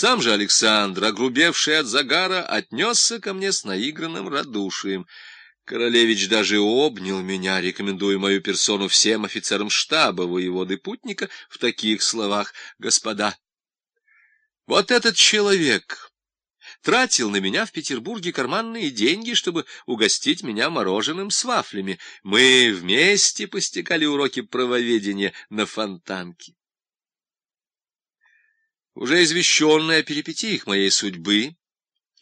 Сам же Александр, огрубевший от загара, отнесся ко мне с наигранным радушием. Королевич даже обнял меня, рекомендуя мою персону всем офицерам штаба воеводы-путника в таких словах «Господа, вот этот человек тратил на меня в Петербурге карманные деньги, чтобы угостить меня мороженым с вафлями. Мы вместе постекали уроки правоведения на фонтанке. Уже извещенная о перипетиях моей судьбы,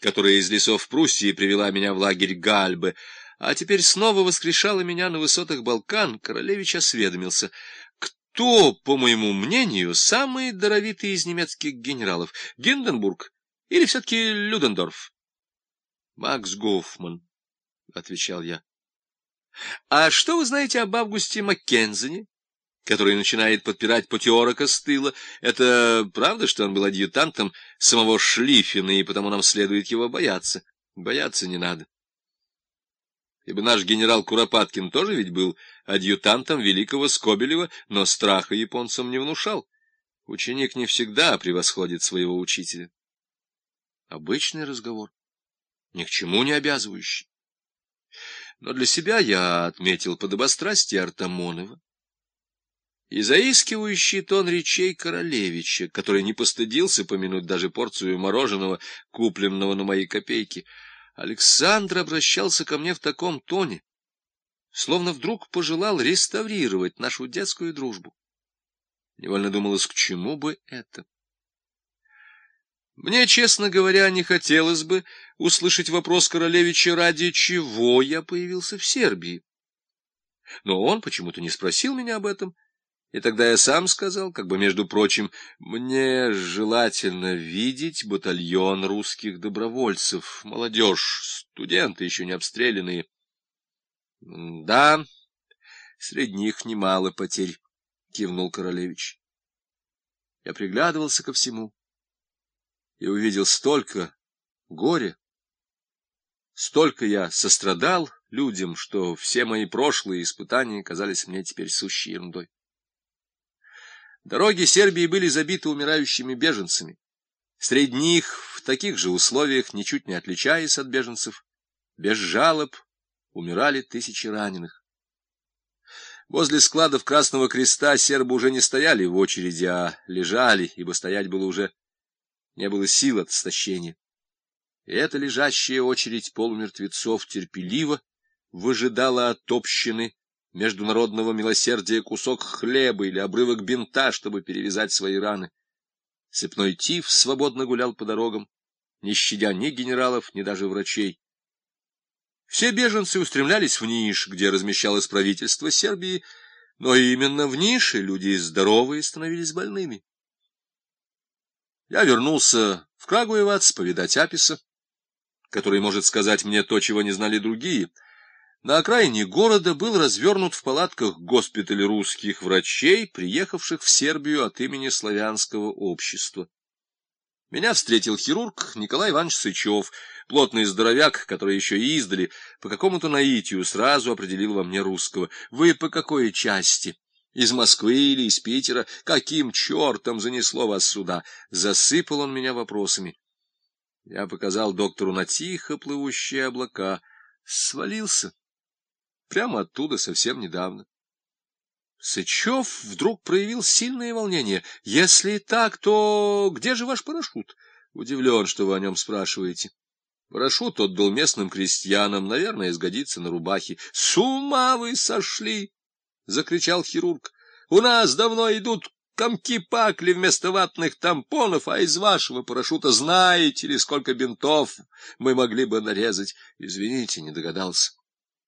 которая из лесов Пруссии привела меня в лагерь Гальбы, а теперь снова воскрешала меня на высотах Балкан, королевич осведомился, кто, по моему мнению, самый даровитый из немецких генералов, Гинденбург или все-таки Людендорф? — Макс Гофман, — отвечал я. — А что вы знаете об Августе Маккензене? Который начинает подпирать Путиорока с тыла. Это правда, что он был адъютантом самого Шлиффена, и потому нам следует его бояться? Бояться не надо. Ибо наш генерал Куропаткин тоже ведь был адъютантом великого Скобелева, но страха японцам не внушал. Ученик не всегда превосходит своего учителя. Обычный разговор, ни к чему не обязывающий. Но для себя я отметил подобострастие Артамонова и заискивающий тон речей королевича, который не постыдился помянуть даже порцию мороженого, купленного на мои копейки. Александр обращался ко мне в таком тоне, словно вдруг пожелал реставрировать нашу детскую дружбу. Невольно думалось, к чему бы это? Мне, честно говоря, не хотелось бы услышать вопрос королевича, ради чего я появился в Сербии. Но он почему-то не спросил меня об этом, и тогда я сам сказал, как бы между прочим, мне желательно видеть батальон русских добровольцев, молодежь, студенты еще не обстрелянные. Да, среди них немало потерь, кивнул Королевич. Я приглядывался ко всему и увидел столько горя, столько я сострадал людям, что все мои прошлые испытания казались мне теперь сущей ерундой. Дороги Сербии были забиты умирающими беженцами. Среди них, в таких же условиях, ничуть не отличаясь от беженцев, без жалоб умирали тысячи раненых. Возле складов Красного Креста сербы уже не стояли в очереди, а лежали, ибо стоять было уже не было сил от истощения. И эта лежащая очередь полумертвецов терпеливо выжидала от общины международного милосердия кусок хлеба или обрывок бинта, чтобы перевязать свои раны. Цепной тиф свободно гулял по дорогам, не щадя ни генералов, ни даже врачей. Все беженцы устремлялись в Ниш, где размещалось правительство Сербии, но именно в Нише люди здоровые становились больными. Я вернулся в Крагуевац повидать Аписа, который может сказать мне то, чего не знали другие — на окраине города был развернут в палатках госпиталь русских врачей, приехавших в Сербию от имени славянского общества. Меня встретил хирург Николай Иванович Сычев, плотный здоровяк, который еще и издали, по какому-то наитию сразу определил во мне русского. Вы по какой части? Из Москвы или из Питера? Каким чертом занесло вас сюда? Засыпал он меня вопросами. Я показал доктору на тихо плывущие облака. Свалился. Прямо оттуда, совсем недавно. Сычев вдруг проявил сильное волнение. Если так, то где же ваш парашют? Удивлен, что вы о нем спрашиваете. Парашют отдал местным крестьянам, наверное, сгодится на рубахе. — С ума вы сошли! — закричал хирург. — У нас давно идут комки-пакли вместо ватных тампонов, а из вашего парашюта знаете ли, сколько бинтов мы могли бы нарезать? Извините, не догадался.